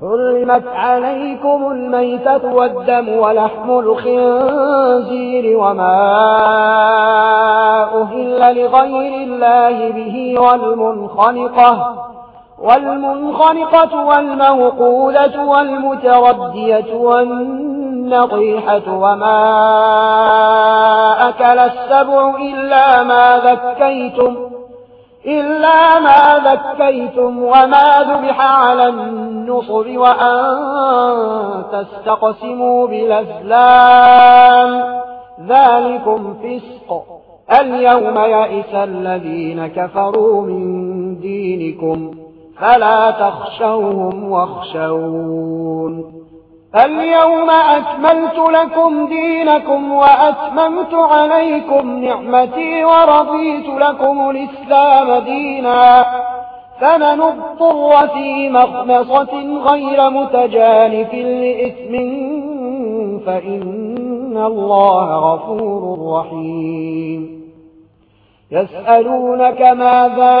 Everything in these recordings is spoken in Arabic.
حرمت عليكم الميتة والدم ولحم الخنزير وما أهل لغير الله به والمنخنقة والمنخنقة والموقودة والمتردية والنطيحة وما أكل السبع إلا ما ذكيتم إلا ما ذكيتم وما ذبح على النصر وأن تستقسموا بالأسلام ذلكم فسق اليوم يئس الذين كفروا من دينكم فلا تخشوهم واخشون اليوم أكملت لكم دينكم وأتممت عليكم نعمتي ورضيت لكم الإسلام دينا. فمن اضطر في مغمصة غير متجانف لإثم فإن الله غفور رحيم. يسألونك ماذا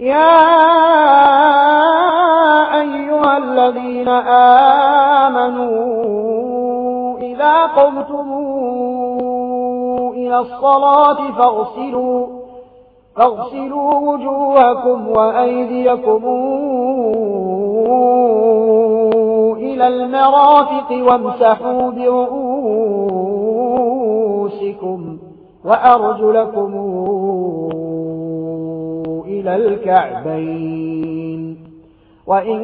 يا أيها الذين آمنوا إذا قمتم إلى الصلاة فاغسلوا, فاغسلوا وجوهكم وأيديكم إلى المرافق وامسحوا برؤوسكم وأرجلكم إلى الكعبين. وإن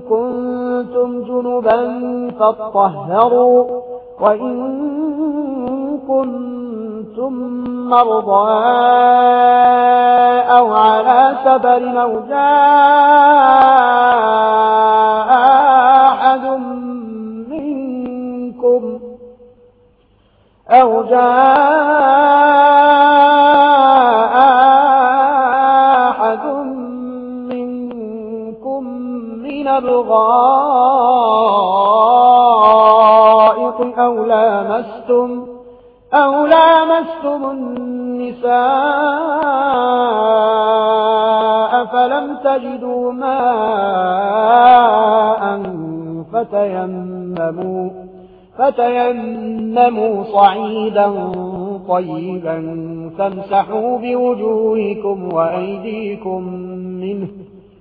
كنتم جنبا فاتطهروا وإن كنتم مرضى أو على سبر أو جاء أحد منكم أو جاء غائط أو لامستم, أو لامستم النساء فلم تجدوا ماء فتيمموا فتيمموا صعيدا طيبا فامسحوا بوجوهكم وأيديكم منه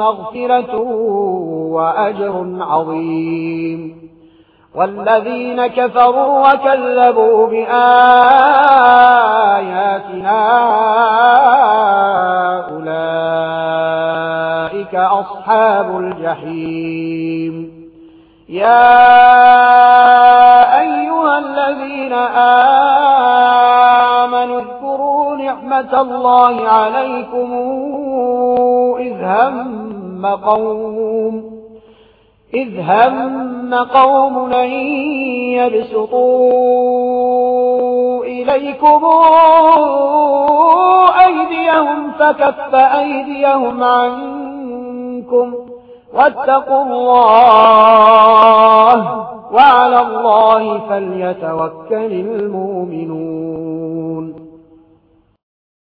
مغفرة وأجر عظيم. والذين كفروا وكذبوا بآياتنا أولئك أصحاب الجحيم. يا أيها الذين آمنوا اذكروا نعمة الله عليكم هم قوم إذ هم قوم لن يبسطوا إليكم أيديهم فكف أيديهم عنكم واتقوا الله وعلى الله فليتوكل المؤمنون.